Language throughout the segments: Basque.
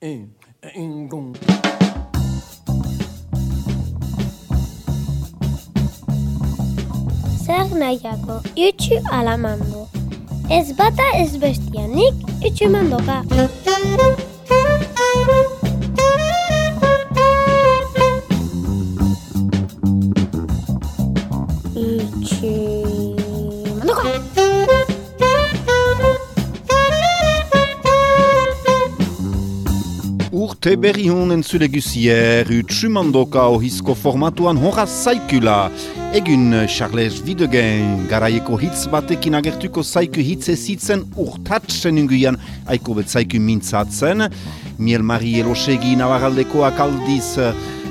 Un, un gong. Zer nahiago, utxu ala mando. Ez bata ez bestianik, utxu mandoka. Urte berri honen zule gusier, utsumandoka ohizko formatuan horra zaikula. Egun Charles Widegen garaieko hitz batekin agertuko zaiku hitz ezitzen urtatzen unguian aiko betzaiku mintzatzen. Miel Mari Elosegi navaraldekoak aldiz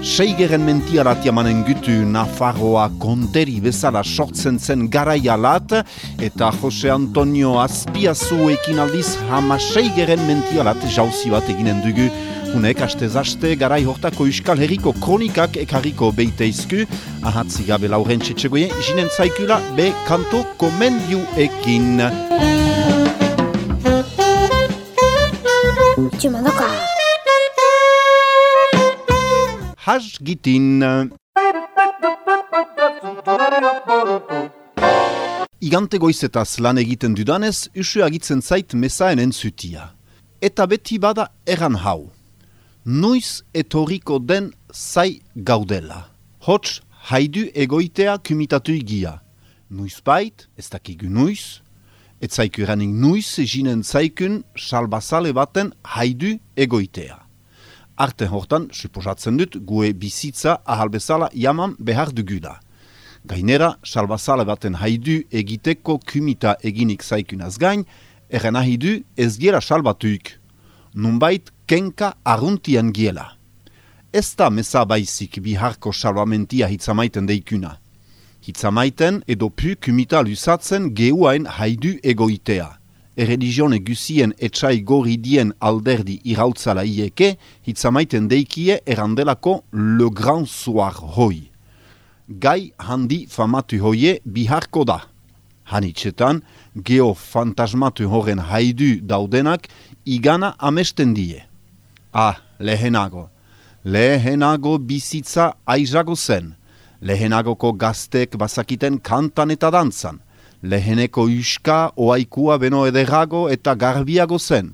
seigeren mentiarat jamanen gutu Nafarroa konteri bezala sortzen zen garaialat eta Jose Antonio Azpiazuekin aldiz hama seigeren mentialat jauzi bat eginen dugu Hunek aste garai hortako Euskal Herriko kronikak ekarriko beiteizku, ahatzi gabe lauren txetxegoien, jinen zaikula be kanto komendiuekin. Utxu mandoka. Has gitin. Igante goizetaz lan egiten dudanez, usu agitzen zait mesaen entzutia. Eta beti bada eran hau. Nuiz etorriko den zai gaudela. Hots haidu egoitea kumitatu igia. Nuiz bait, ez dakigu nuiz, ez zaiku eranik nuiz jinen zaikun salbazale baten haidu egoitea. Arte hortan, suposatzen dut, gue bizitza ahal bezala jaman behar dugula. Gainera, salbazale baten haidu egiteko kumita eginik zaikunaz gain, eren ahidu ez giera salbatuik. Nunbait kenka arruntian giela. Ez da meza baizik biharko salvamentia hitzamaiten deikuna. Hitzamaiten edo pu kumita lusatzen geuain haidu egoitea. Ereligione gusien etxai goridien alderdi irautzala ieke, hitzamaiten deikie erandelako Le Grand Soir hoi. Gai handi famatu hoie biharko da. Hanitzetan, geo fantasmatu horren haidu daudenak igana amesten die. Ah, lehenago. Lehenago bizitza aizago zen. Lehenagoko gaztek bazakiten kantan eta dantzan. Leheneko uska oaikua beno ederago eta garbiago zen.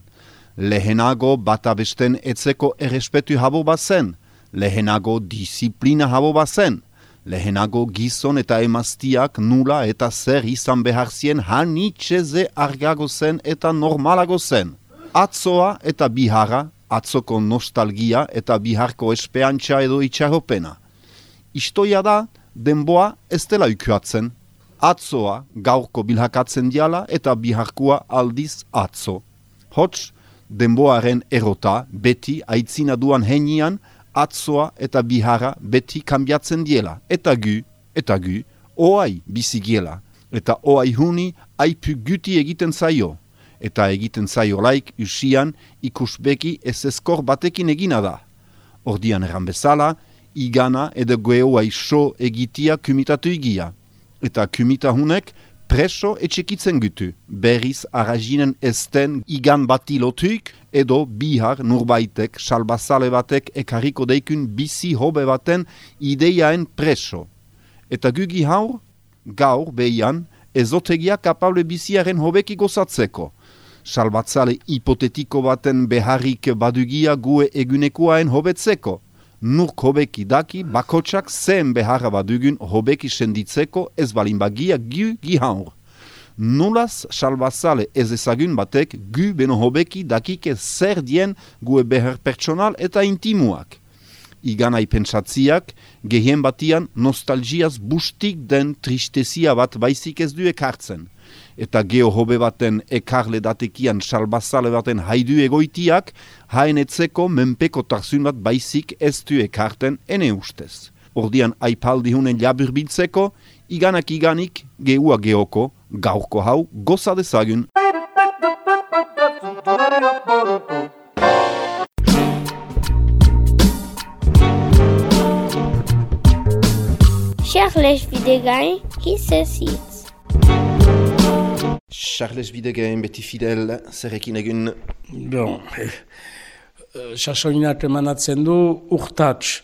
Lehenago bata besten etzeko errespetu habo bazen. Lehenago disiplina habo bazen. Lehenago gizon eta emaztiak nula eta zer izan behar zien hanitxeze argago zen eta normalago zen. Atzoa eta biharra atzoko nostalgia eta biharko espeantza edo itxaropena. Istoia da, denboa ez dela ukuatzen. Atzoa gaurko bilhakatzen diala eta biharkoa aldiz atzo. Hots, denboaren erota beti aitzina duan henian, atzoa eta biharra beti kambiatzen diela. Eta gu, eta gu, oai bizigiela. Eta oai huni aipu guti egiten zaio eta egiten zaio laik usian ikusbeki ez eskor batekin egina da. Ordian erran bezala, igana edo goeoa iso egitia kumitatu igia. Eta kumita hunek preso etxekitzen gutu, berriz arrazinen esten igan bati lotuik, edo bihar nurbaitek, salbazale batek ekarriko deikun bizi hobe baten ideiaen preso. Eta gugi haur, gaur behian, ezotegia kapable biziaren hobeki gozatzeko salbatzale hipotetiko baten beharrik badugia gue egunekoaen hobetzeko. Nurk hobeki daki bakotsak zen beharra badugun hobeki senditzeko ez balin bagia gu gihaur. Nulaz salbatzale ez ezagun batek gu beno hobeki dakike zer dien gue behar pertsonal eta intimuak. Iganai pentsatziak, gehien batian nostalgiaz bustik den tristezia bat baizik ez du ekartzen eta geho hobe baten ekarle datekian salbazale baten haidu egoitiak, haen etzeko menpeko tarzun bat baizik ez du ekarten ene ustez. Ordian aipaldi hunen jabur biltzeko, iganak iganik gehua geoko, gaurko hau goza dezagun. Charles Videgain, hizezitz. Charles Bidegen, beti fidel, zerrekin egun... Bon, eh, sasoinat emanatzen du urtats.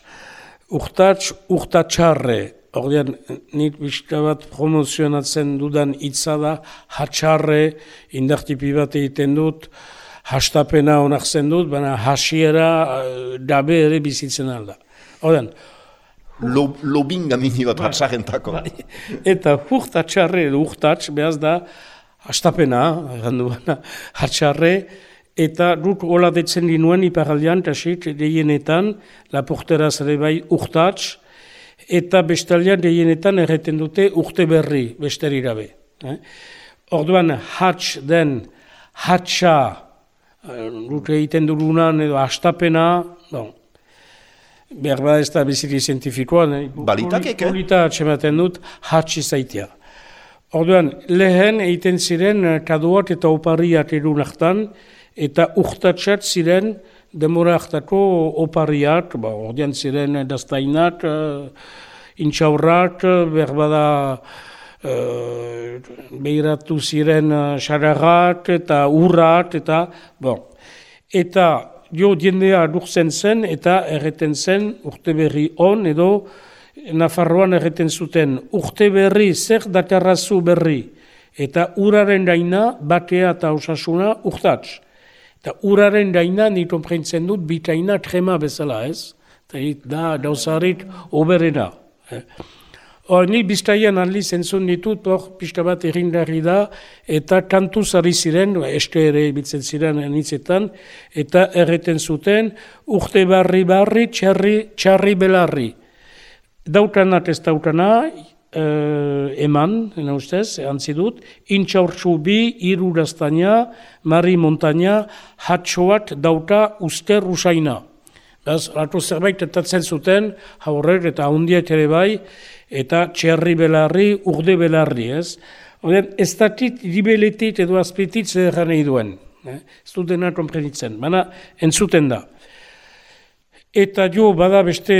Urtats, urtatxarre. Ordean, nik bizka bat promozionatzen dudan hitza da, hatxarre, indartipi bat egiten dut, hastapena onartzen dut, baina hasiera uh, dabe ere bizitzen alda. Ordean, Lo, lobinga mini bat. Bai. Eta urtatxarre edo urtats, behaz da, hastapena, errandu baina, hatxarre, eta dut hola detzen dinuen iparaldean, tasit, deienetan, laporteraz ere bai urtats, eta bestalian deienetan erreten dute urte berri, besteri gabe. Eh? Orduan, hatx den, hatxa, dut egiten durunan edo hastapena, bon, behar bada ez da biziki zientifikoa, Balitakek, eh? polita atxematen dut, hatxi zaitia. Orduan, lehen egiten ziren kaduat eta opariak erunaktan, eta urtatsat ziren demora hartako opariak, ba, ordean ziren daztainat, uh, intxaurrak, berbada uh, behiratu ziren uh, eta urrat, eta, bon. Eta jo diendea durzen zen eta erreten zen urte berri on edo Nafarroan erreten zuten urte berri zer dakarrazu berri eta uraren daina batea eta osasuna urtatz. Eta uraren daina nito prentzen dut bitaina trema bezala ez. Eta da dauzarit oberena. Eh. Hor, ni biztaian aldi zentzun ditut, hor, pixka bat erindari da, eta kantu zari ziren, este ere bitzen ziren nitzetan, eta erreten zuten, urte barri barri, txarri, txarri belarri. Dautanat ez dautana, eh, eman, ena ustez, antzi dut, intxaurtsu bi, iru mari montaña, hatxoat dauta uster usaina. Beraz, ratu zerbait etatzen zuten, haurrek eta hundiak ere bai, eta txerri belarri, urde belarri, ez? Oden, ez datit, ribeletit edo azpetit zer nahi duen. Eh? Ez dut dena komprenitzen, baina entzuten da. Eta jo, bada beste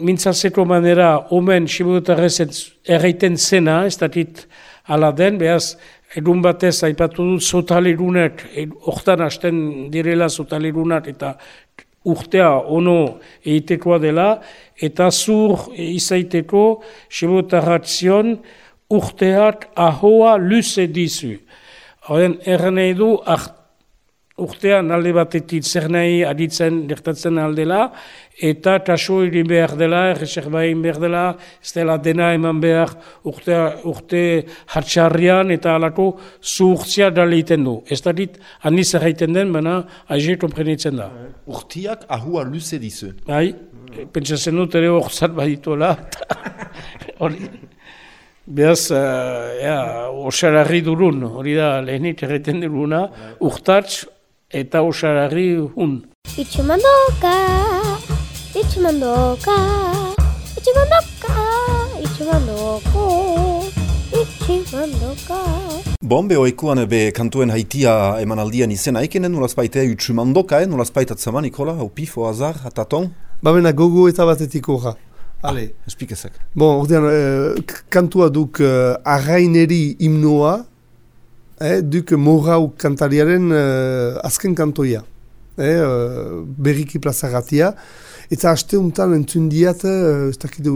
mintzazeko manera, omen, sibudutarrez erreiten zena, ez datit ala den, behaz, Egun batez, aipatu dut, zotalirunak, hortan hasten direla zotalirunak, eta urtea ono egitekoa dela, eta zur izaiteko sebotarratzion urteak ahoa luze dizu. Horren, erren nahi du, urtean alde batetik zer nahi aditzen gertatzen aldela, eta taso egin behar dela, erreserba egin behar dela, ez dela dena eman behar urte, urte hartxarrian eta alako zuhurtzia dala egiten du. Ez da dit, handiz erraiten den, baina aize komprenitzen da. Urtiak ahua luze dizu. Bai, pentsatzen dut ere horzat badituela. Hori. Beaz, uh, ja, osararri durun, hori da lehenik erreten duruna, urtatz eta osararri hun. Itxumandoka, itxumandoka, itxumandoka, itxumandoko, itxumandoka. Bombe oikuan be kantuen haitia emanaldian izena ikenen nolaz baitea itxumandoka, eh? nolaz baitatzen Nikola, hau pifo, azar, ataton? Babena gogo eta batetik horra. Ale. Ah, Espikezak. Bon, ordean, eh, kantua duk eh, arraineri himnoa, eh, duk morau kantariaren eh, azken kantoia. Eh, eh, berriki plazagatia. Eta haste untan entzun diat, eh, ez dakit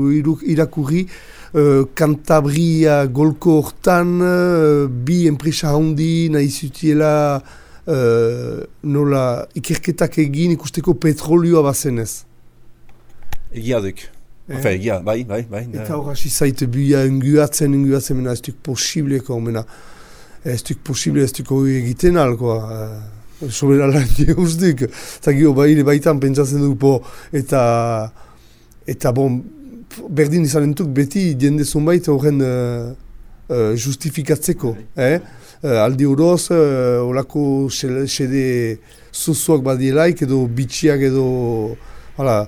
irakurri, eh, kantabria golko hortan, eh, bi enpresa handi nahi zutiela eh, nola ikerketak egin ikusteko petrolioa bazenez. Egia duk. Eh? egia, bai, bai, bai. Eta hor hasi zaite buia enguatzen, enguatzen, mena ez duk posibleko, mena ez duk posible ez duk egiten alkoa. Uh, Sobera lan jeuzdik. Eta gio bai, baitan pentsatzen duk po, eta, eta bon, berdin izan entuk beti jende zunbait horren uh, uh, justifikatzeko. Eh? Uh, aldi horoz, uh, olako sede zuzuak badielaik edo bitxiak edo, hala,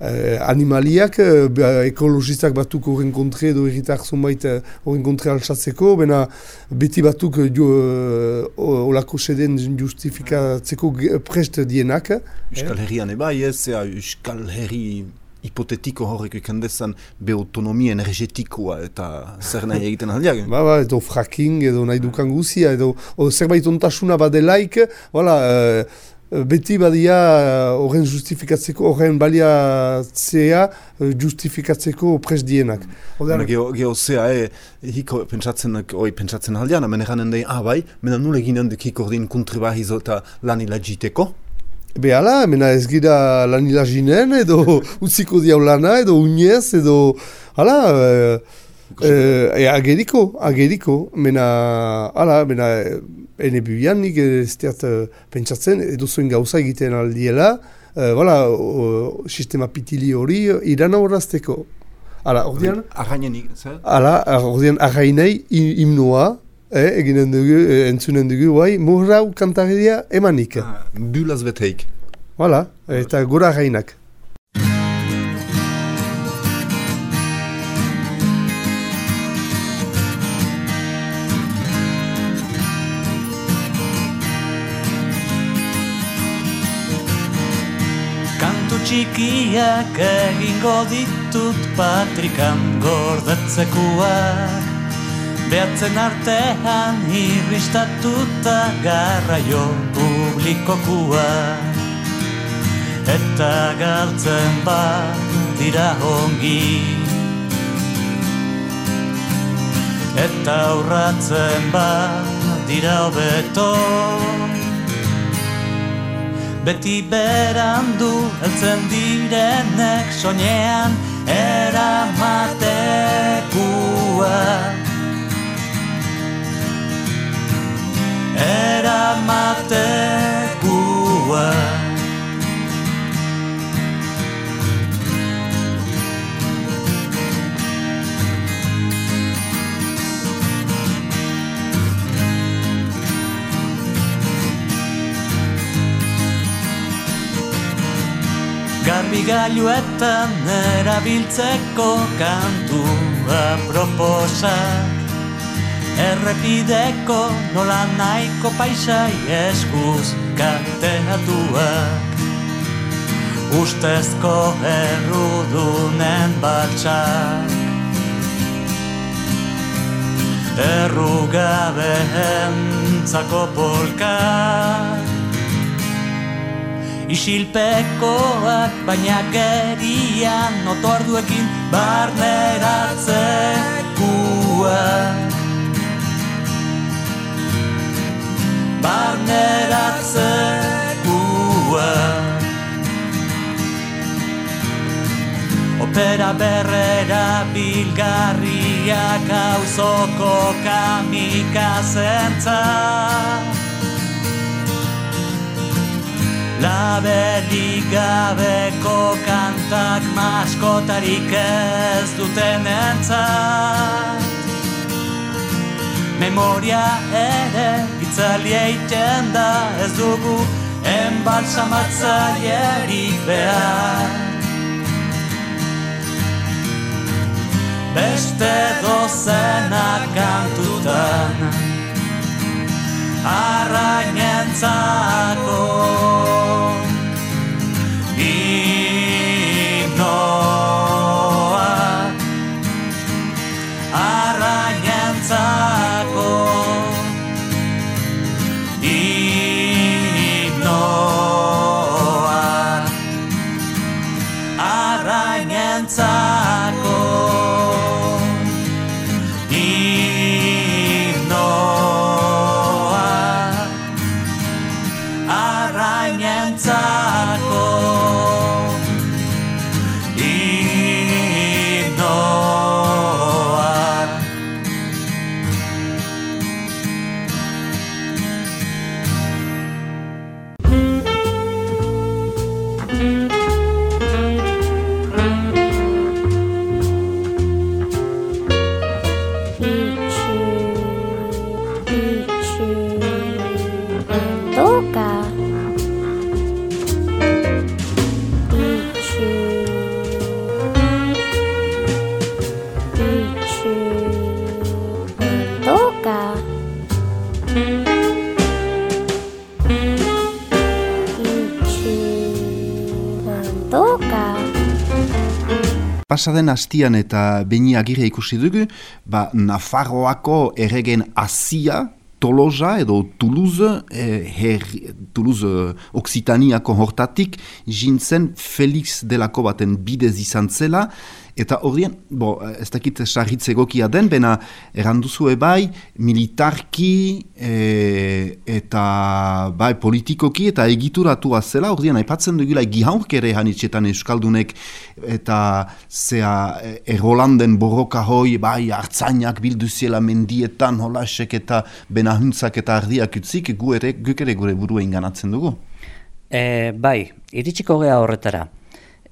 eh, animaliak, eh, ekologistak batuk horren kontre edo erritak zonbait eh, horren kontre altsatzeko, bena beti batuk eh, eh olako seden justifikatzeko prest dienak. Euskal Herrian eba, ez, Euskal Herri hipotetiko horrek ikandezan be autonomia energetikoa eta zer nahi egiten aldiak. Ba, ba, edo fracking edo nahi dukan guzia, edo o, zerbait ontasuna badelaik, wala, beti badia horren justifikatzeko, horren baliatzea justifikatzeko presdienak. Baina geho, geho zea, e, hiko pentsatzen, oi, pentsatzen aldean, amen eganen dain, ah bai, mena nule ginen duk hiko ordin kontribahizo eta lanila jiteko? Behala, mena ez gira lanila jinen, edo utziko diau lana, edo unez, edo, hala, e, e, ageriko, ageriko, mena, hala, mena, ene bibian nik ez teat pentsatzen, edo zuen gauza egiten aldiela, e, voilà, sistema pitili hori irana horrazteko. Hala, ordean? Arrainenik, zer? Hala, ordean arrainei imnoa, eh, eginen dugu, eh, entzunen dugu, bai, morrau kantaria emanik. Ah, bulaz beteik. Hala, eta gora arrainak. Txikiak egingo ditut patrikan gordetzekuak Behatzen artean irristatuta garraio publikokuak Eta galtzen bat dira hongi Eta aurratzen bat dira hobeto Beti berandu heltzen direnek soinean eramatekua Eramatekua Garbigailuetan erabiltzeko kantua proposak Errepideko nola nahiko paisai eskuz kateatuak Ustezko errudunen batxak Errugabe entzako polkak Isilpekoak baina gerian otorduekin barneratzekuak Barneratzekuak Opera berrera bilgarriak hauzoko kamikazentzak Laberik gabeko kantak maskotarik ez duten entzat. Memoria ere itzali eiten da ez dugu enbalsamatzailerik behar. Beste dozenak kantutan arrainentzako himnoa arrainentzako Pasaden hastian eta beni agire ikusi dugu, ba, Nafarroako erregen azia, Tolosa edo Toulouse, eh, her, Toulouse Occitaniako hortatik, jintzen Felix delako baten bidez izan zela, Eta horien, bo, ez dakit sarritz egokia den, bena erranduzu ebai militarki e, eta bai politikoki eta egituratu zela, horien aipatzen dugula gihaurk ere hanitxetan euskaldunek eta zea e, erolanden borroka hoi, bai hartzainak bilduziela mendietan, holasek eta benahuntzak eta ardiak utzik, gu ere, guk gure burua inganatzen dugu. E, bai, iritsiko gea horretara.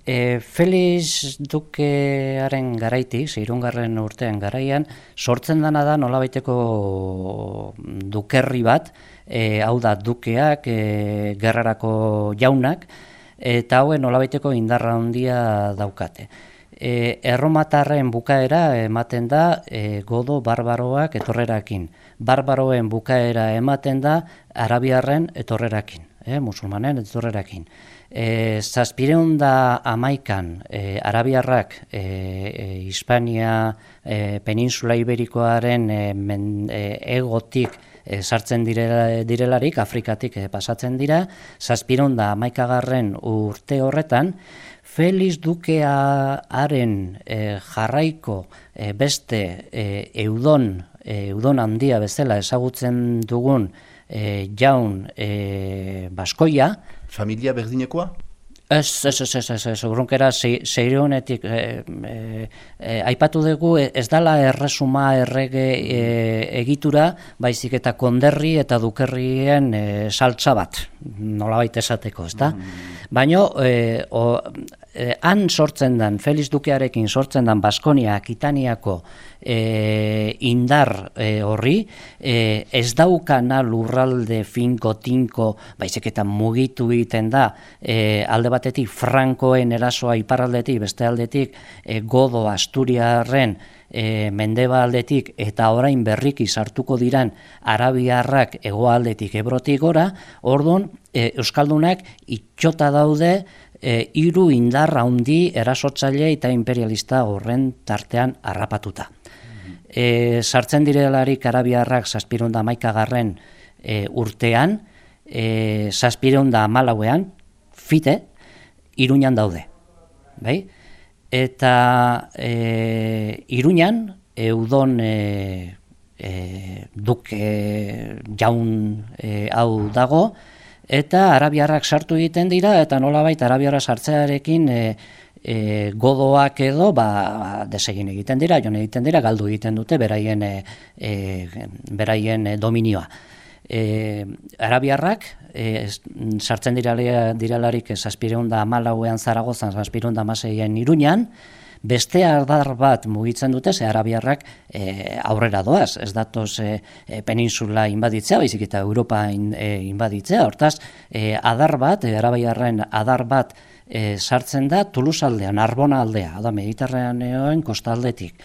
E, Felix Dukearen garaiti, zeirungarren urtean garaian, sortzen dana da nolabaiteko dukerri bat, e, hau da dukeak, e, gerrarako jaunak, eta hauen nolabaiteko indarra handia daukate. E, erromatarren bukaera ematen da e, godo barbaroak etorrerakin. Barbaroen bukaera ematen da arabiarren etorrerakin, e, musulmanen etorrerakin e, zazpireun da amaikan e, arabiarrak e, e, Hispania e, peninsula iberikoaren e, e, egotik e, sartzen direla, direlarik, Afrikatik e, pasatzen dira, zazpireun da amaikagarren urte horretan, Feliz Dukearen e, jarraiko e, beste e, eudon, e, eudon handia bezala ezagutzen dugun e, jaun e, baskoia, Familia berdinekoa? Ez, ez, ez, ez, ez, ez, urrunkera zeironetik e, e, e, aipatu dugu ez dala erresuma errege e, egitura, baizik eta konderri eta dukerrien e, saltza bat, nola baita esateko, ez da? Mm. Baina, e, e, han sortzen den, Feliz Dukearekin sortzen den Baskonia, Akitaniako, e, indar e, horri, e, ez daukana lurralde finko, tinko, baizik eta mugitu egiten da, e, alde batetik frankoen erasoa iparraldetik, beste aldetik e, godo asturiarren e, mendeba aldetik eta orain berriki sartuko diran arabiarrak egoaldetik ebrotik gora, orduan e, Euskaldunak itxota daude e, iru indarra handi erasotzaile eta imperialista horren tartean harrapatuta e, sartzen direlarik arabiarrak zazpirunda maikagarren e, urtean, e, zazpirunda amalauean, fite, iruñan daude. Bai? Eta e, iruñan, eudon e, e, duke jaun e, hau dago, eta arabiarrak sartu egiten dira, eta nolabait arabiarra sartzearekin e, e, godoak edo ba, desegin egiten dira, jon egiten dira, galdu egiten dute beraien, e, e, beraien e, dominioa. E, Arabiarrak, e, sartzen dira, diralarik zazpireun da amalauean zaragozan, zazpireun da amaseien iruñan, beste ardar bat mugitzen dute, ze arabiarrak e, aurrera doaz, ez datoz e, peninsula inbaditzea, baizik eta Europa in, e, inbaditzea, hortaz, e, adar bat, e, arabiarren adar bat e, sartzen da Toulouse aldean, Arbona aldea, da Mediterraneoen kostaldetik.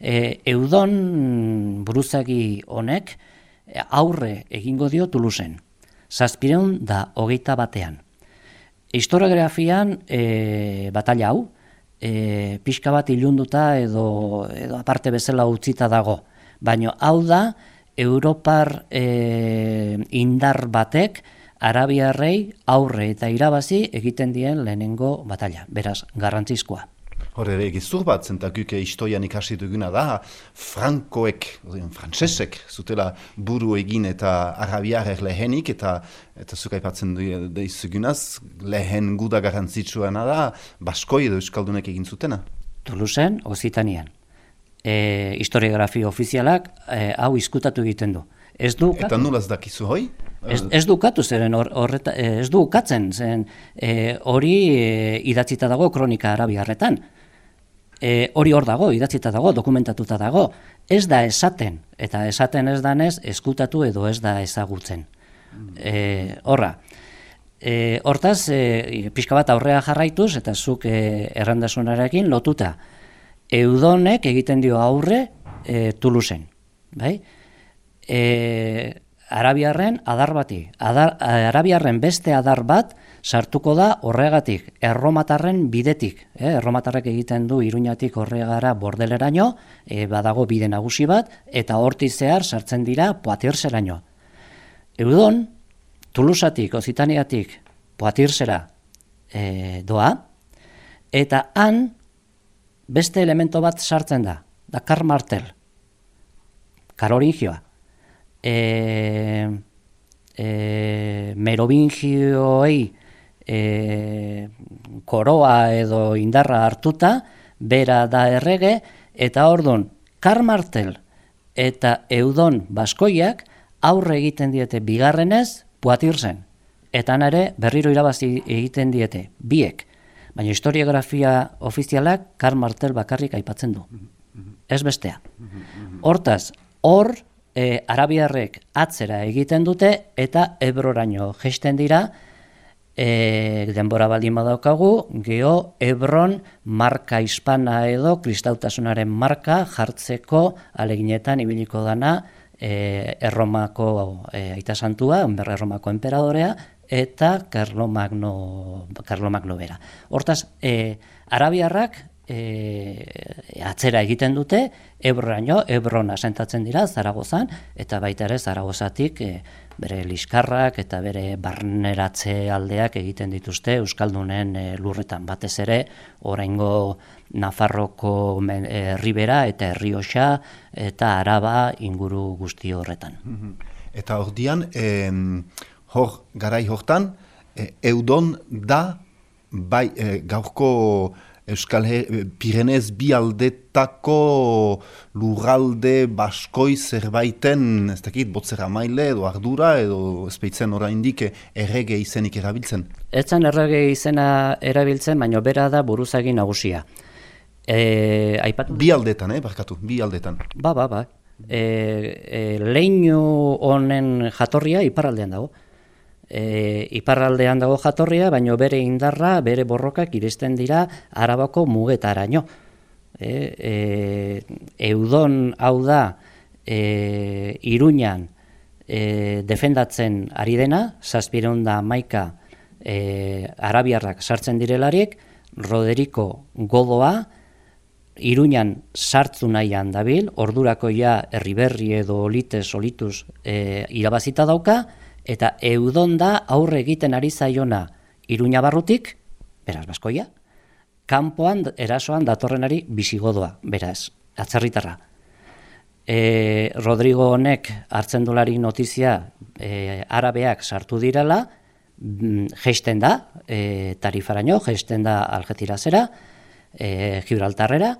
E, eudon buruzagi honek aurre egingo dio Toulouseen. Zazpireun da hogeita batean. Historiografian e, batalla hau, e, pixka bat ilunduta edo, edo aparte bezala utzita dago. Baina hau da, Europar e, indar batek, Arabiarrei aurre eta irabazi egiten dien lehenengo batalla, beraz, garrantzizkoa. Hor ere, gizur bat zentakuke istoian ikasi duguna da, frankoek, frantsesek, zutela buru egin eta arabiarek lehenik, eta eta zuka ipatzen du deizugunaz, lehen guda garrantzitsuena da, baskoi edo euskaldunek egin zutena. Tuluzen, ozitanian. E, historiografia ofizialak e, hau izkutatu egiten du. Ez du, eta nulaz dakizu hoi? Ez, ez du katu zeren horreta, eh, ez du katzen zen eh, hori e, idatzita dago kronika arabiarretan. E, hori hor dago, idatzita dago, dokumentatuta dago. Ez da esaten, eta esaten ez danez, eskutatu edo ez da ezagutzen. E, horra, e, hortaz, e, pixka bat aurrea jarraituz, eta zuk e, errandasunarekin lotuta. Eudonek egiten dio aurre e, Tuluzen. Bai? E, arabiarren adar bati. Adar, arabiarren beste adar bat sartuko da horregatik, erromatarren bidetik. Eh? Erromatarrek egiten du iruñatik horregara bordeleraino, e, badago bide nagusi bat, eta horti zehar sartzen dira poatirzeraino. Eudon, Tulusatik, Ozitaniatik, poatirzera e, doa, eta han beste elemento bat sartzen da, da karmartel, karoringioa e, e, merovingioei e, koroa edo indarra hartuta, bera da errege, eta ordon karmartel eta eudon baskoiak aurre egiten diete bigarrenez puatirzen. Eta ere berriro irabazi egiten diete, biek. Baina historiografia ofizialak karmartel bakarrik aipatzen du. Ez bestea. Hortaz, hor e, arabiarrek atzera egiten dute eta ebroraino gesten dira e, denbora baldin badaukagu geho ebron marka hispana edo kristautasunaren marka jartzeko aleginetan ibiliko dana e, erromako e, aita santua, erromako emperadorea eta Carlo Magno, Carlo Magno bera. Hortaz, e, arabiarrak e, atzera egiten dute, ebroraino, ebrona sentatzen dira, zaragozan, eta baita ere zaragozatik e, bere liskarrak eta bere barneratze aldeak egiten dituzte Euskaldunen e, lurretan batez ere, oraingo Nafarroko men, e, Ribera eta Herrioxa eta Araba inguru guzti horretan. Mhm. Eta hor dian, hor garai hortan, e, eudon da bai e, gaurko Euskal Her Pirenez bi aldetako lurralde baskoi zerbaiten, ez dakit, botzera maile edo ardura edo ezpeitzen oraindik errege izenik erabiltzen? Etzan errege izena erabiltzen, baina bera da buruzagi nagusia. E, aipatu... Bi aldetan, eh, barkatu, bi aldetan. Ba, ba, ba. E, e, leinu honen jatorria iparaldean dago e, iparraldean dago jatorria, baino bere indarra, bere borrokak iristen dira arabako mugetaraino. E, e, eudon hau da e, iruñan e, defendatzen ari dena, zazpireun da maika e, arabiarrak sartzen direlarik, Roderiko godoa, Iruñan sartzu nahian dabil, ordurako ja herriberri edo olite solituz e, irabazita dauka, eta eudon da aurre egiten ari zaiona iruña barrutik, beraz, baskoia, kanpoan erasoan datorrenari bisigodoa, beraz, atzerritarra. E, Rodrigo honek hartzen dolari notizia e, arabeak sartu direla, mm, geisten da, e, tarifaraino, geisten da algetirazera, e, Gibraltarrera,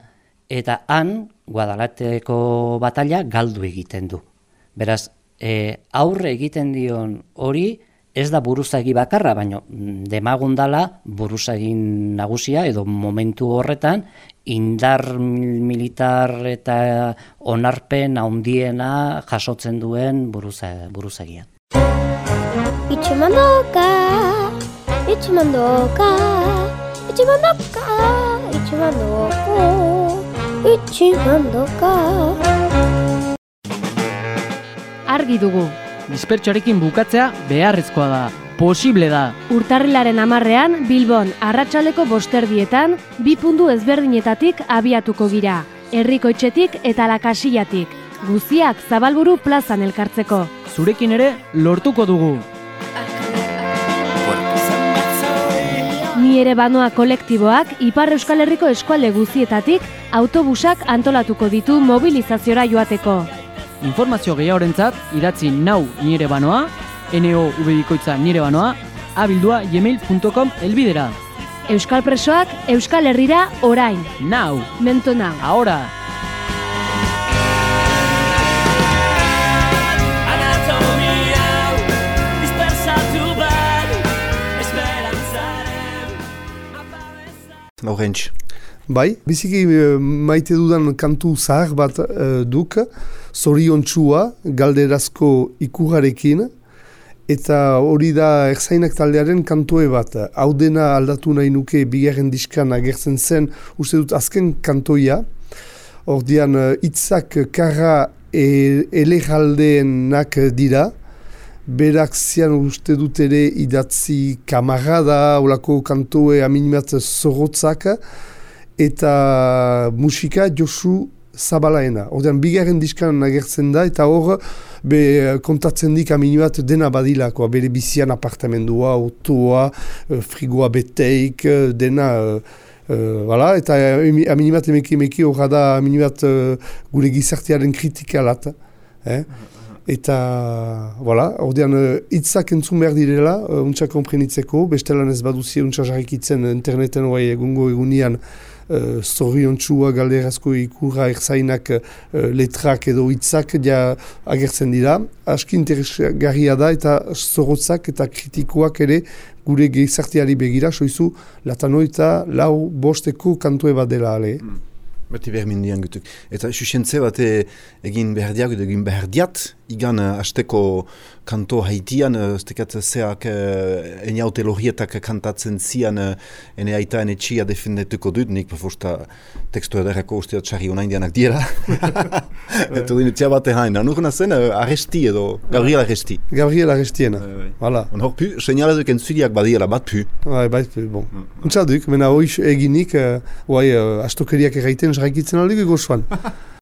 eta han Guadalateko batalla galdu egiten du. Beraz, e, aurre egiten dion hori ez da buruzagi bakarra, baina mm, demagundala buruzagin nagusia edo momentu horretan indar militar eta onarpen handiena jasotzen duen buruza, buruzagia. Itxemandoka, itxemandoka, itxemandoka, itxemandoko, itxemandoka argi dugu. Dispertsoarekin bukatzea beharrezkoa da. Posible da. Urtarrilaren amarrean, Bilbon, arratsaleko bosterdietan, bi pundu ezberdinetatik abiatuko gira. Herriko etxetik eta lakasiatik. Guziak zabalburu plazan elkartzeko. Zurekin ere, lortuko dugu. Ni ere banoa kolektiboak Ipar Euskal Herriko eskualde guzietatik autobusak antolatuko ditu mobilizaziora joateko. Informazio gehiagorentzat idatzi nau nire banoa, NO ubedikoitza nire banoa, abildua gmail.com elbidera. Euskal presoak Euskal Herrira orain. Nau. Mento nau. Ahora. Laurentz. Bai, biziki eh, maite dudan kantu zahar bat uh, duk, zorion txua, galderazko ikugarekin, eta hori da erzainak taldearen kantue bat. Hau dena aldatu nahi nuke bigarren diskan agertzen zen, uste dut azken kantoia, hor dian uh, itzak karra e, elegaldeenak dira, berak zian uste dut ere idatzi kamarada, olako kantoe aminimat zorrotzak, eta musika Josu Zabalaena. Ordean, bigarren diskan agertzen da, eta hor, be, kontatzen dik aminimat dena badilakoa, bere bizian apartamendua, autoa, eh, frigoa beteik, eh, dena... Uh, voilà, eta aminimat emeki emeki horra da aminimat uh, gure gizartearen kritikalat. Eh? Eta, voilà, ordean, uh, entzun behar direla, uh, untsa komprenitzeko, bestelan ez baduzi untsa jarrikitzen interneten oai egungo egunian, uh, zorriontxua galderazko ikurra erzainak uh, letrak edo hitzak ja agertzen dira. Aski interesgarria da eta zorrotzak eta kritikoak ere gure gizarteari begira, soizu latanoita lau bosteko kantue bat dela ale. Mm. Beti behar mindian gutuk. Eta susentze bat egin behar diak, egin behar diat, igan uh, asteko kanto haitian, uh, stekat zeak uh, eniaute lorietak kantatzen zian uh, ene aita ene txia defendetuko dut, nik pafosta tekstu edarako usteat txarri unain dianak dira. Eta dine tia bat ehain, anurna zen uh, arresti edo, Gabriel arresti. Gabriel arrestiena, hala. On hor pu, senyala duk entzudiak badiela bat pu. Bai, bai, bon. Mm. Untsaduk, mena hoiz eginik, uh, bai, uh, astokeriak erraiten, jarraikitzen aldik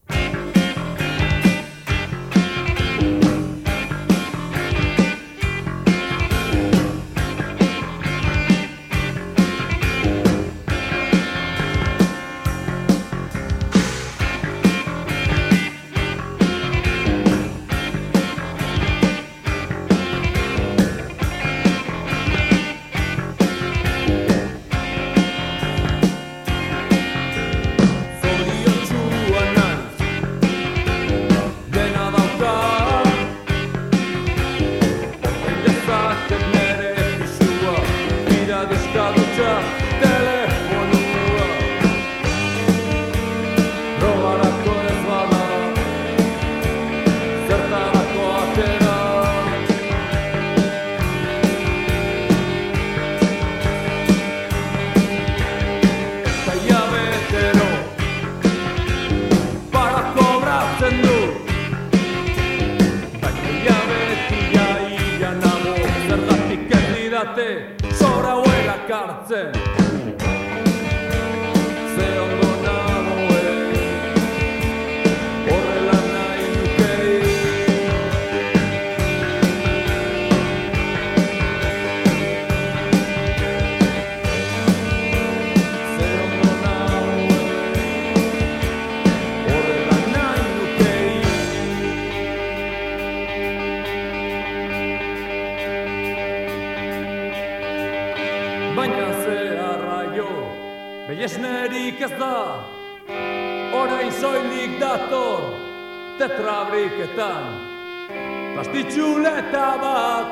gozuan.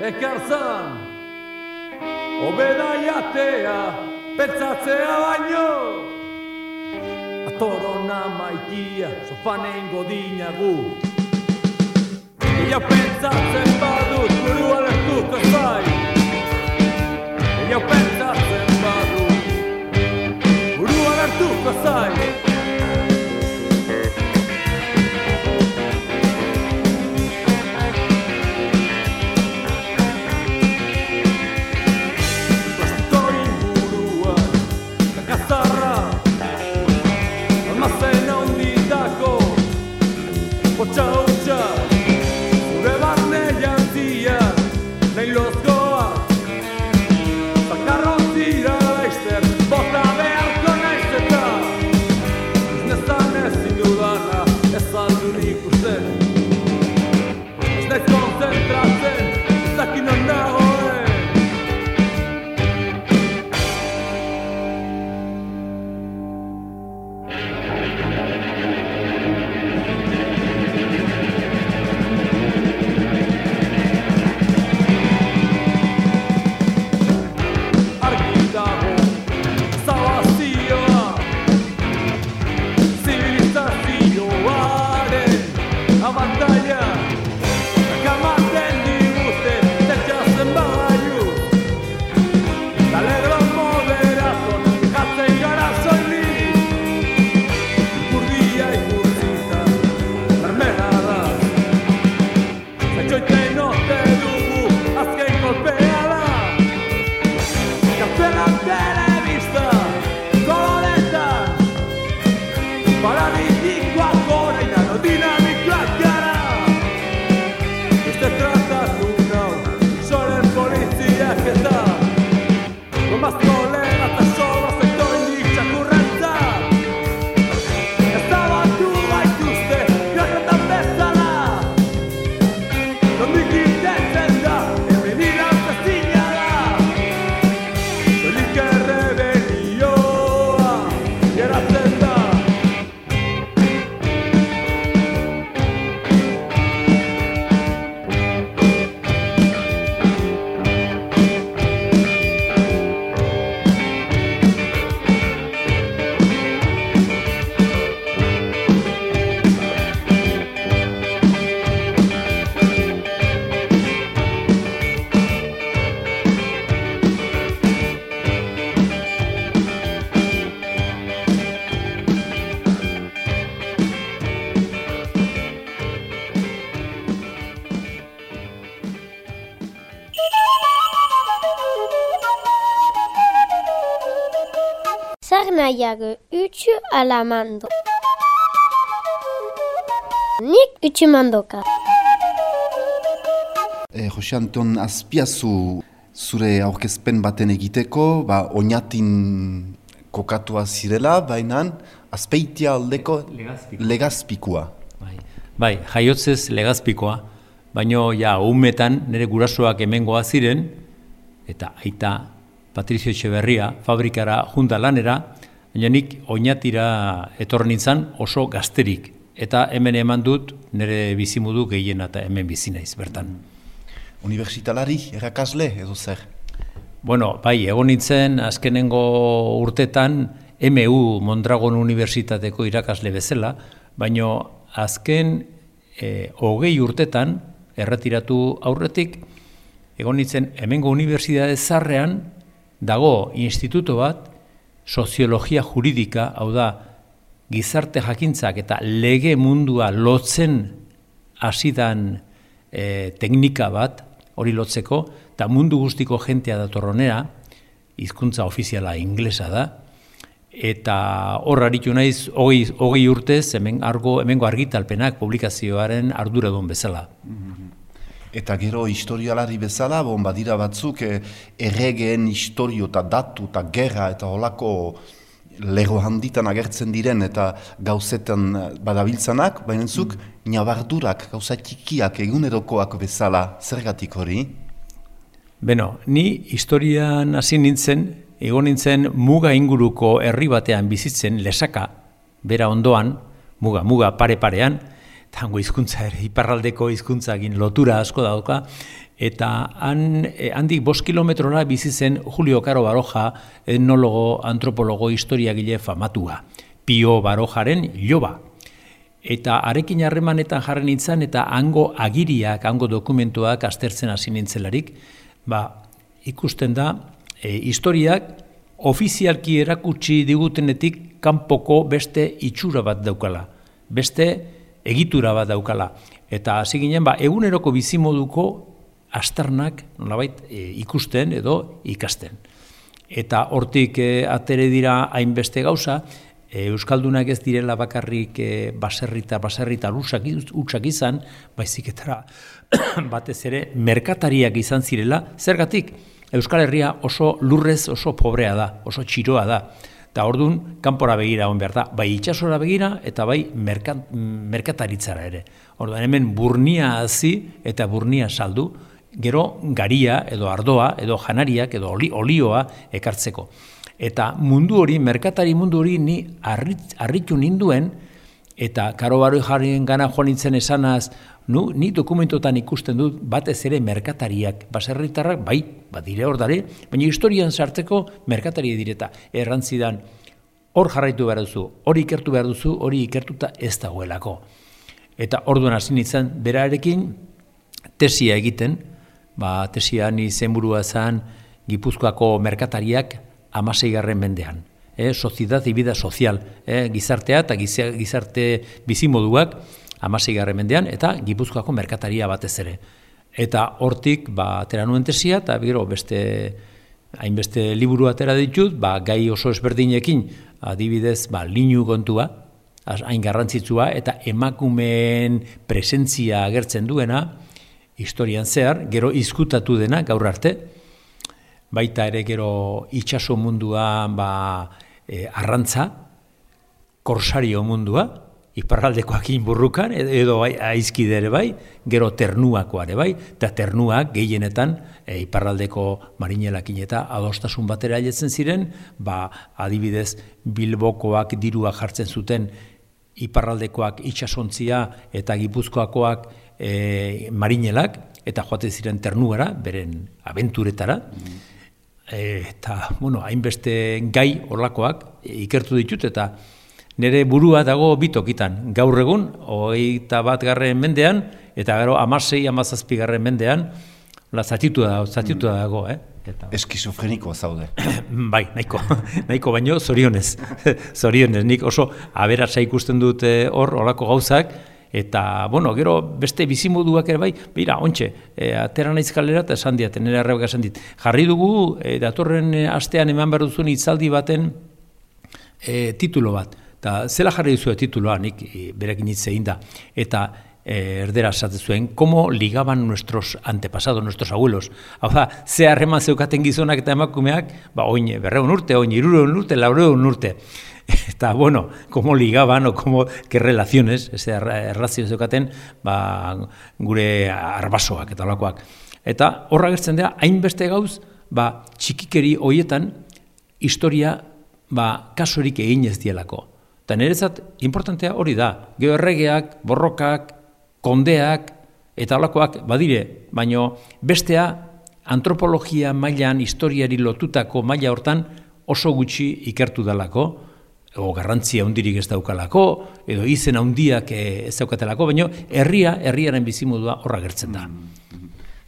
ekartzan. Obedaiatea pentsatzea baino. Atorona maitia sofanen godina gu Ia pentsatzen badut burua lehtuko zai. Ia pentsatzen badut burua lehtuko zai Zer nahiago utxu ala mando? Nik utxu mandoka. E, Jose Anton, azpiazu zure aurkezpen baten egiteko, ba, oinatin kokatua zirela, baina azpeitia aldeko Legazpikoa. legazpikua. Bai, bai jaiotzez legazpikoa, baino ja umetan nire gurasoak hemengoa ziren, eta aita Patrizio Etxeberria fabrikara junta lanera, baina nik oinatira etorri nintzen oso gazterik. Eta hemen eman dut nire bizimudu gehiena eta hemen bizi naiz bertan. Unibertsitalari, erakasle, edo zer? Bueno, bai, egon nintzen azkenengo urtetan MU Mondragon Unibertsitateko irakasle bezala, baino azken e, hogei urtetan, erretiratu aurretik, egon nintzen hemengo unibertsitate zarrean dago instituto bat, soziologia juridika, hau da, gizarte jakintzak eta lege mundua lotzen hasidan e, teknika bat, hori lotzeko, eta mundu guztiko jentea datorronera, hizkuntza ofiziala inglesa da, eta hor aritu naiz hogei, hogei urtez hemen argo, hemengo argitalpenak publikazioaren arduradun bezala. Eta gero historialari bezala, bon, badira batzuk eh, erregeen historio eta datu eta gerra eta holako lego handitan agertzen diren eta gauzetan eh, badabiltzanak, baina zuk nabardurak, gauza txikiak, egunerokoak bezala, zergatik hori? Beno, ni historian hasi nintzen, egon nintzen muga inguruko herri batean bizitzen, lesaka, bera ondoan, muga, muga pare-parean, tango hizkuntza ere, iparraldeko hizkuntzagin lotura asko dauka, eta han, eh, handik bost kilometrora bizi zen Julio Caro Baroja, etnologo, antropologo, historiagile famatua. Pio Barojaren joba. Eta arekin harremanetan jarri nintzen eta hango agiriak, hango dokumentuak aztertzen hasi nintzelarik, ba, ikusten da, e, historiak ofizialki erakutsi digutenetik kanpoko beste itxura bat daukala. Beste egitura bat daukala. Eta hasi ginen, ba, eguneroko bizimoduko astarnak nolabait e, ikusten edo ikasten. Eta hortik e, atere dira hainbeste gauza, e, Euskaldunak ez direla bakarrik e, baserrita, baserrita lusak, utsak izan, baizik etara batez ere merkatariak izan zirela, zergatik Euskal Herria oso lurrez oso pobrea da, oso txiroa da. Eta orduan, kanpora begira on behar da, bai itxasora begira eta bai merkat, merkataritzara ere. Orduan hemen burnia hazi eta burnia saldu, gero garia edo ardoa edo janariak edo oli, olioa ekartzeko. Eta mundu hori, merkatari mundu hori ni arrit, arritu ninduen, eta karo baroi jarrien gana joan nintzen esanaz, nu, ni dokumentotan ikusten dut batez ere merkatariak, baserritarrak, bai, badire hor dare, baina historian sartzeko merkatari direta. Errantzidan, hor jarraitu behar duzu, hori ikertu behar duzu, hori ikertuta ez dagoelako. Eta orduan hasi nintzen, berarekin tesia egiten, ba, tesia ni zenburua zen Gipuzkoako merkatariak amaseigarren mendean. E, Soziedad y vida sozial, e, gizartea eta gizarte bizimoduak amaseigarren mendean, eta Gipuzkoako merkataria batez ere. Eta hortik, ba, atera nuen tesia, eta gero beste hainbeste liburu atera ditut, ba, gai oso ezberdinekin, adibidez, ba, linu kontua, hain garrantzitsua, eta emakumeen presentzia agertzen duena, historian zehar, gero izkutatu dena gaur arte, baita ere gero itxaso mundua ba, e, arrantza, korsario mundua, iparraldekoak burrukan, edo, edo aizkide ere bai, gero ternuakoa ere bai, eta ternuak gehienetan e, iparraldeko marinelakin eta adostasun batera ailetzen ziren, ba, adibidez bilbokoak dirua jartzen zuten iparraldekoak itxasontzia eta gipuzkoakoak e, marinelak, eta joaten ziren ternuara, beren abenturetara, eta, bueno, hainbeste gai horlakoak ikertu ditut, eta nire burua dago bitokitan. Gaur egun, hogeita bat garren mendean, eta gero amasei, amazazpi garren mendean, la zatitua dago, zatitua dago, eh? Eta, Eskizofrenikoa zaude. bai, nahiko, nahiko baino, zorionez. zorionez, nik oso aberatsa ikusten dut eh, hor, olako gauzak, eta, bueno, gero beste bizimoduak ere bai, bera, ontxe, e, atera naiz kalera eta esan diat, nire arrebak esan dit. Jarri dugu, e, datorren astean eman behar duzuen hitzaldi baten e, titulo bat. Eta zela jarri duzu tituloa, nik e, berekin hitz egin da. Eta e, erdera esaten zuen, komo ligaban nuestros antepasados, nuestros abuelos. Hau da, ze harreman zeukaten gizonak eta emakumeak, ba, oin berreun urte, oin irureun urte, laureun urte. Eta, bueno, komo ligaban, o komo, que relaciones, ese errazio zeukaten, ba, gure arbasoak eta olakoak. Eta horra gertzen dira, hainbeste gauz, ba, txikikeri hoietan, historia, ba, kasurik egin ez dielako. Eta niretzat, importantea hori da, gero erregeak, borrokak, kondeak, eta holakoak badire, baino bestea antropologia mailan historiari lotutako maila hortan oso gutxi ikertu dalako, o garrantzia handirik ez daukalako, edo izen handiak eh, ez daukatelako, baino herria, herriaren bizimodua horra gertzen da.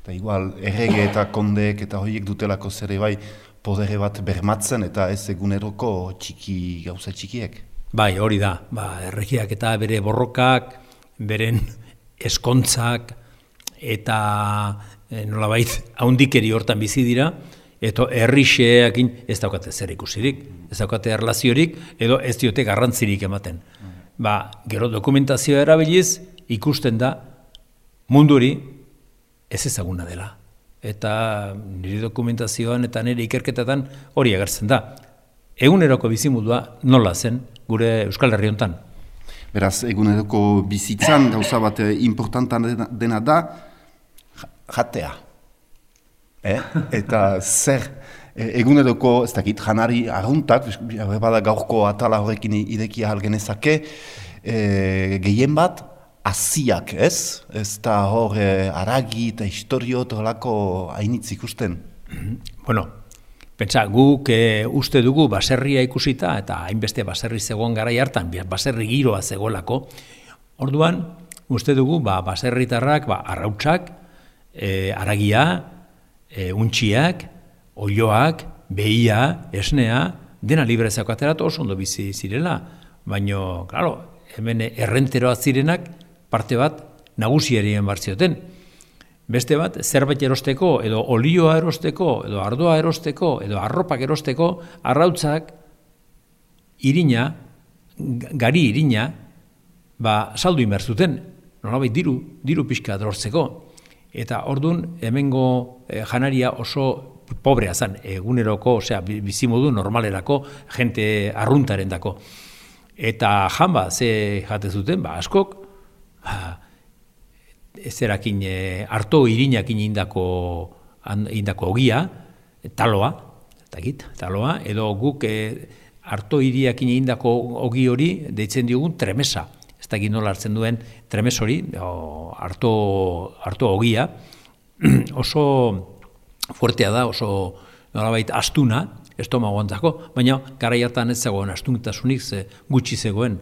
Eta igual, errege eta kondeek eta horiek dutelako zere bai podere bat bermatzen eta ez eguneroko txiki gauza txikiek. Bai, hori da, ba, erregiak eta bere borrokak, beren eskontzak eta e, nolabait haundikeri hortan bizi dira, eta herrixeakin ez daukate zer ikusirik, ez daukate erlaziorik, edo ez diote garrantzirik ematen. Ba, gero dokumentazioa erabiliz ikusten da munduri ez ezaguna dela. Eta nire dokumentazioan eta nire ikerketetan hori agertzen da. Eguneroko bizimudua nola zen gure Euskal Herri hontan. Beraz, eguneroko bizitzan gauza bat eh, importantan dena, da ja- jatea. Eh? Eta zer eh, eguneroko, ez dakit, janari arruntak, bada gaurko atala horrekin ideki ahal genezake, eh, gehien bat, aziak, ez? Ez da hor eh, aragi eta historio eta horako hainitz ikusten. Bueno, pentsa, guk e, uste dugu baserria ikusita, eta hainbeste baserri zegoen garai hartan, baserri giroa zegoelako, orduan, uste dugu, ba, baserritarrak, ba, arrautsak, e, aragia, e, untxiak, oioak, behia, esnea, dena libre zeukaterat oso ondo bizi zirela, baino, claro, hemen errenteroa zirenak, parte bat, nagusiarien bartzioten, Beste bat, zerbait erosteko, edo olioa erosteko, edo ardoa erosteko, edo arropak erosteko, arrautzak irina, gari irina, ba, saldu inber zuten, nolabait diru, diru pixka lortzeko. Eta ordun hemengo eh, janaria oso pobrea zen, eguneroko, osea, bi- bizimodu normalerako, jente arruntaren dako. Eta jamba, ze jate zuten, ba, askok, ba, ezerakin e, harto irinakin indako indako ogia, taloa, eta git, taloa, edo guk e, harto iriakin indako ogi hori deitzen diogun tremesa. Ez dakit nola hartzen duen tremes hori, o, harto, harto ogia, oso fuertea da, oso nolabait astuna, estomagoantzako, baina garai hartan ez zegoen astuntasunik ze gutxi zegoen.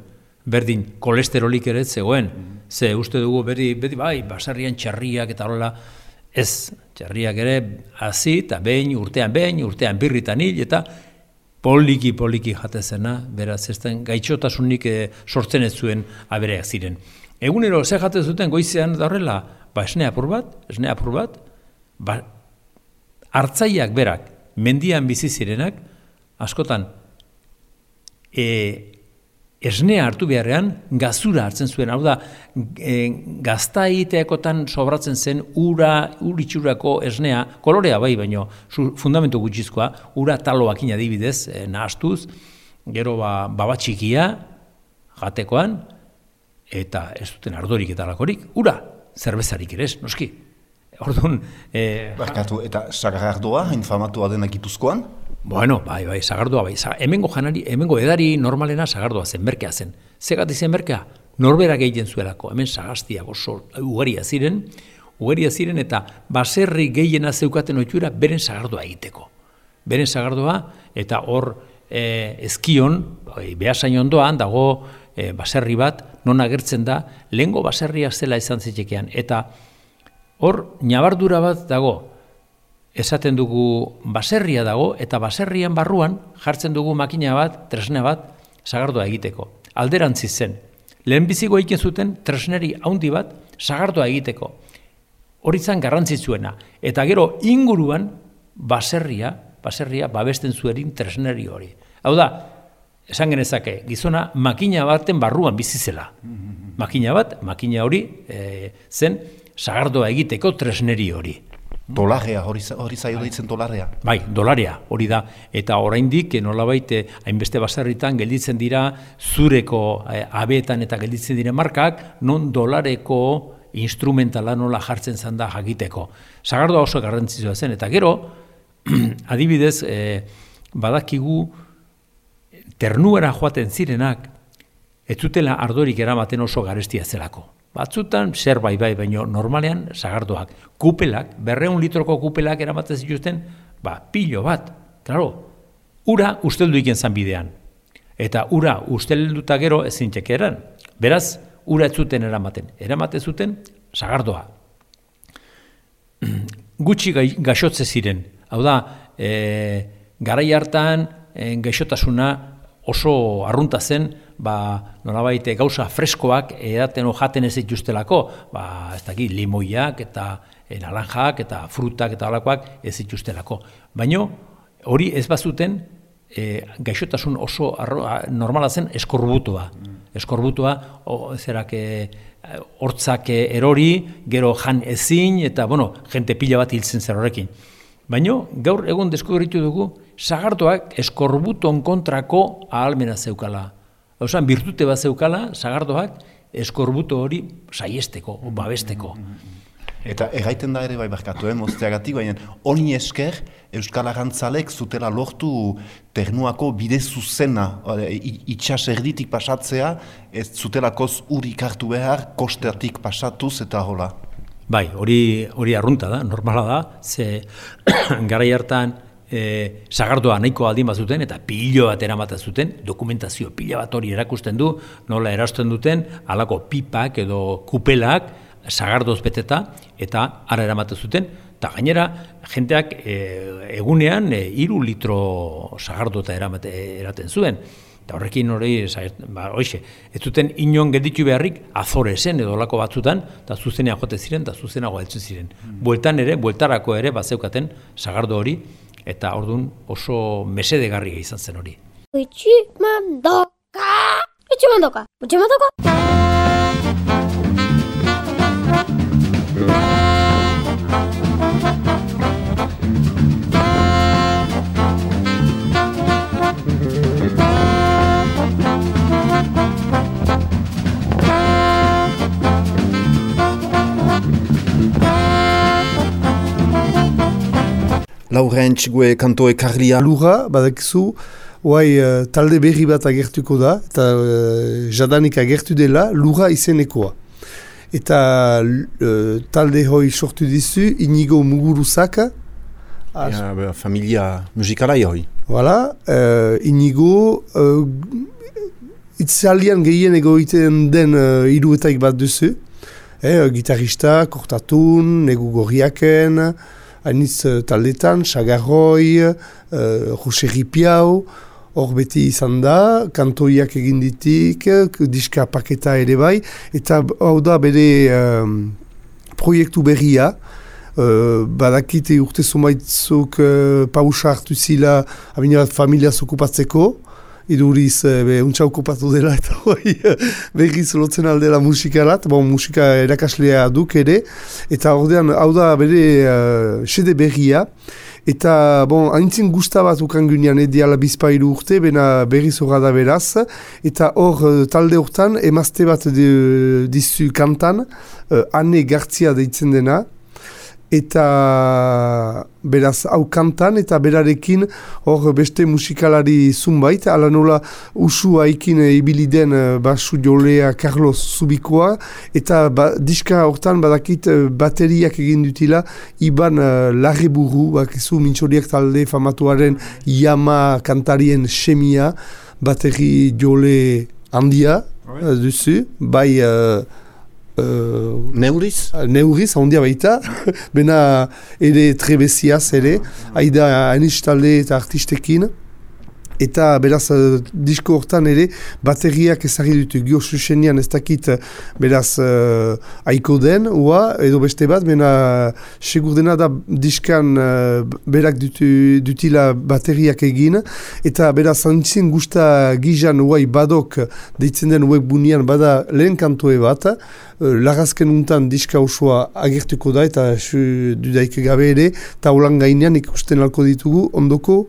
Berdin, kolesterolik ere zegoen. Ze uste dugu berdi, beti bai, basarrian txarriak eta horrela, ez, txarriak ere hasi eta behin, urtean behin, urtean birritan hil, eta poliki poliki jatezena, beraz, ez den gaitxotasunik eh, sortzen ez zuen abereak ziren. Egunero, ze jate zuten goizean da horrela, ba, esne apur bat, esne apur bat, ba, hartzaiak berak, mendian bizi zirenak, askotan, e, esnea hartu beharrean gazura hartzen zuen. Hau da, e, gazta egiteakotan sobratzen zen ura, uritxurako esnea, kolorea bai, baino fundamentu gutxizkoa, ura taloak adibidez, e, nahastuz, gero ba, babatxikia, jatekoan, eta ez duten ardorik eta lakorik, ura, zerbezarik ere noski. Orduan... E, Barkatu, eta sagardoa, infamatua denak ipuzkoan? Bueno, bai, bai, sagardoa, bai. Hemengo janari, hemengo edari normalena sagardoa zen, merkea zen. Zegat zen merkea? Norbera gehien zuelako, hemen sagaztia oso ugaria ziren, ugaria ziren eta baserri gehiena zeukaten oitura beren sagardoa egiteko. Beren sagardoa eta hor e, ezkion, bai, behasain ondoan, dago e, baserri bat, non agertzen da, lehengo baserria zela izan zitekean. Eta hor, nabardura bat dago, esaten dugu baserria dago, eta baserrian barruan jartzen dugu makina bat, tresne bat, sagardoa egiteko. Alderantzi zen. Lehenbiziko egiten zuten tresneri haundi bat, sagardoa egiteko. Hori zan garrantzitzuena. Eta gero inguruan baserria, baserria babesten zuerin tresneri hori. Hau da, esan genezake, gizona makina baten barruan bizizela. Makina bat, makina hori e, zen sagardoa egiteko tresneri hori. Dolarrea, hori, hori zailo ditzen dolarrea. Bai, dolarea, hori da. Eta oraindik eh, nolabait eh, hainbeste baserritan gelditzen dira zureko eh, abeetan eta gelditzen dira markak, non dolareko instrumentala nola jartzen zen da jakiteko. Zagardoa oso garrantzitsua zen, eta gero, adibidez, eh, badakigu ternuera joaten zirenak, ez zutela ardorik eramaten oso garestia zelako. Batzutan, zer bai bai, baino normalean, sagardoak. Kupelak, berreun litroko kupelak eramatzen zituzten, ba, pilo bat. Claro, ura usteldu iken zan bidean. Eta ura ustelduta gero ezin eran. Beraz, ura ez zuten eramaten. Eramaten zuten, sagardoa. Gutxi gaixotze ziren. Hau da, e, garai hartan, e, gaixotasuna oso arrunta zen, ba, nolabait gauza freskoak edaten jaten ez dituztelako, ba, ez dakit, limoiak eta e, naranjak eta frutak eta halakoak ez dituztelako. Baino hori ez bazuten e, gaixotasun oso arro, normala zen eskorbutua. Eskorbutua, o, zerak, e, hortzak erori, gero jan ezin, eta, bueno, jente pila bat hiltzen zer horrekin. Baino, gaur egun deskubritu dugu, sagardoak eskorbuton kontrako ahalmena zeukala. Osan, birtute bat zeukala, sagardoak, eskorbuto hori saiesteko, babesteko. Eta erraiten da ere bai barkatu, eh, mozteagatik, baina honi esker Euskal Arantzalek zutela lortu ternuako bide zuzena, itxas erditik pasatzea, ez zutelakoz urik hartu behar, kosteatik pasatuz eta hola. Bai, hori hori arrunta da, normala da, ze garai hartan e, sagardoa nahiko aldin bat zuten eta pilo bat eramaten zuten, dokumentazio pila bat hori erakusten du, nola erasten duten, halako pipak edo kupelak, sagardoz beteta, eta ara eramaten zuten, eta gainera, jenteak e, egunean e, iru litro sagardo eta eraten zuen. Eta horrekin hori, ba, oixe, ez zuten inon gelditu beharrik azore zen edo lako batzutan, eta zuzenea jote ziren, eta zuzena heltzen ziren. Mm. Bueltan ere, bueltarako ere, bat zeukaten, sagardo hori, eta ordun oso mesedegarria izan zen hori. Itxi mandoka! Itxi mandoka! Itxi mandoka! Laurentz gue kanto ekarlia. Lura, badakizu, Hoai, uh, talde berri bat agertuko da, eta uh, jadanik agertu dela, lura izenekoa. Eta uh, talde hoi sortu dizu, inigo muguruzaka. Ja, familia musikalai hoi. Voilà, uh, inigo, uh, itzalian gehien egoiten den uh, iruetaik bat duzu. Eh, gitarista, kortatun, negu gorriaken, hainitz uh, taldetan, Sagarroi, uh, Jose Ripiau, hor beti izan da, kantoiak egin ditik, diska paketa ere bai, eta hau da bere um, proiektu berria, uh, badakite urte zumaitzuk uh, pausa hartu zila familia okupatzeko, iduriz uh, be, untsa okupatu dela eta hoi berriz lotzen aldela musikalat, bon, musika erakaslea duk ere, eta ordean hau da bere uh, sede berria, Eta, bon, haintzin guzta bat ukan gunean ediala bizpairu urte, bena berriz horra da beraz. Eta hor, eh, talde hortan, emazte bat dizu kantan, uh, ane gartzia deitzen dena, eta beraz hau kantan eta berarekin hor beste musikalari zunbait, ala nola usu haikin ibili den eh, basu jolea Carlos Zubikoa. Eta ba, diska hortan badakit eh, bateriak egin dutila iban uh, larreburu, bakizu mintxoriak talde famatuaren Yama kantarien semia bateri jole handia duzu, bai Uh, neuriz? Neuriz, handia baita, bena ere trebeziaz ere, haida anistalde eta artistekin, eta beraz uh, disko hortan ere bateriak ezagri dutu gio susenian ez dakit beraz uh, aiko den ua, edo beste bat bena segur dena da diskan uh, berak dutu, dutila bateriak egin. Eta beraz antzien gusta gizan uai badok deitzen den webbunian bada lehen kantoe bat uh, lagazken untan diska osoa agertuko da eta dudaik gabe ere eta holan gainean ikusten alko ditugu ondoko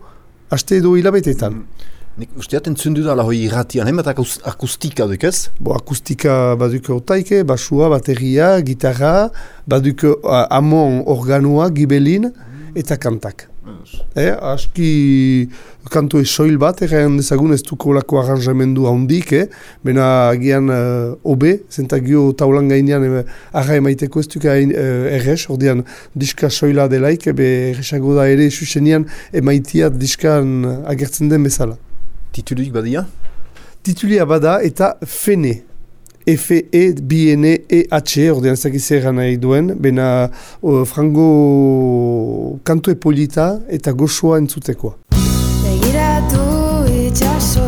aste edo hilabetetan. Mm. Nik usteat entzundu da hoi irratian, hemet akustika duk ez? Bo, akustika baduk otaike, basua, bateria, gitarra, baduk amon organua, gibelin, eta kantak. Eh, aski kantu soil bat, erraen dezagun ez duko lako arranjamendu handik, eh? Bena agian uh, obe, zentagio taulan gainean eh, arra emaiteko ez duka uh, errez, ordean diska soila delaik, ebe erresago da ere susenian emaitiat diskan agertzen den bezala. Titulik badia? Titulia bada eta fene. F-E-B-N-E-H, ordean zakizeran nahi duen, bena uh, frango kantu epolita eta goxoa entzutekoa. Begiratu itxasoa,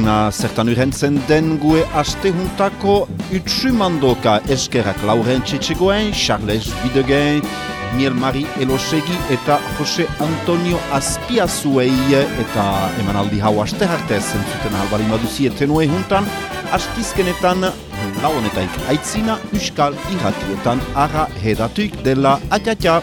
Mena zertan urentzen den gue astehuntako utsumandoka eskerak Lauren Txetxegoen, Charles Bidegen, Miel Mari Elosegi eta Jose Antonio Azpiazuei eta emanaldi hau aste hartez zentzuten albari maduzi etenue juntan, astizkenetan lauonetaik aitzina Euskal Iratietan ara hedatuik dela Atiatia!